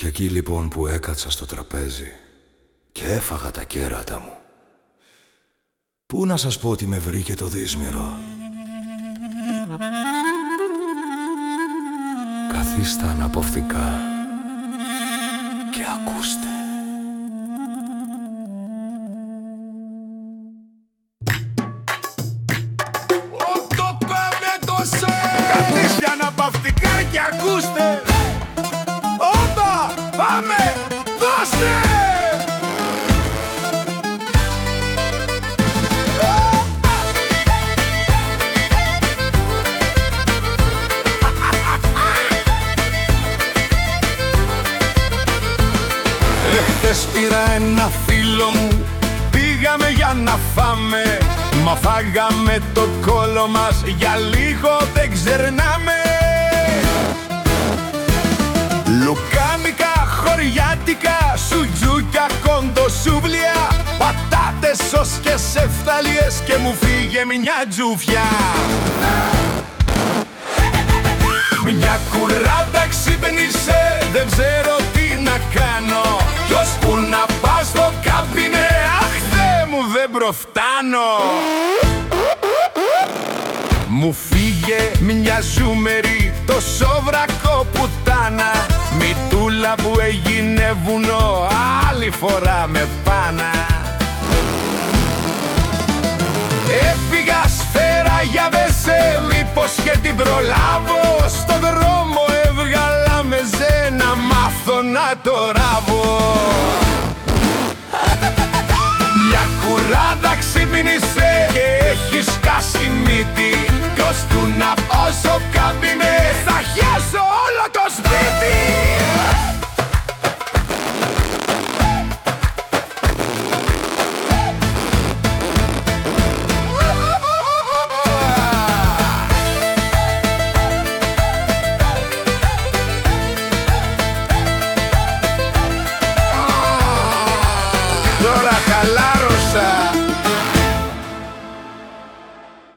Και εκεί λοιπόν που έκατσα στο τραπέζι και έφαγα τα κέρατα μου Πού να σας πω ότι με βρήκε το δύσμυρο; Καθίστε αναποφθικά και ακούστε. Καθίστε αναπαυτικά και ακούστε. Όπα, πάμε, δώστε! Εχθές πήρα ένα φίλο μου Πήγαμε για να φάμε. Μα φάγαμε το κόλο μας Για λίγο δεν ξερνάμε χωριάτικα Σουτζούκια, κοντοσούβλια Πατάτες, σοσκες, εφταλίες Και μου φύγε μια τζούφια Μια κουράδα ξύπνησε Δεν ξέρω τι να κάνω. Ποιος που να πας στο καμπινέ Αχ Θεέ μου δεν προφτάνω. Μου φύγε μια ζούμερη το σόβρακο πουτάνα. Μητούλα που έγινε βουνό άλλη φορά με πάνα χαλάρωσα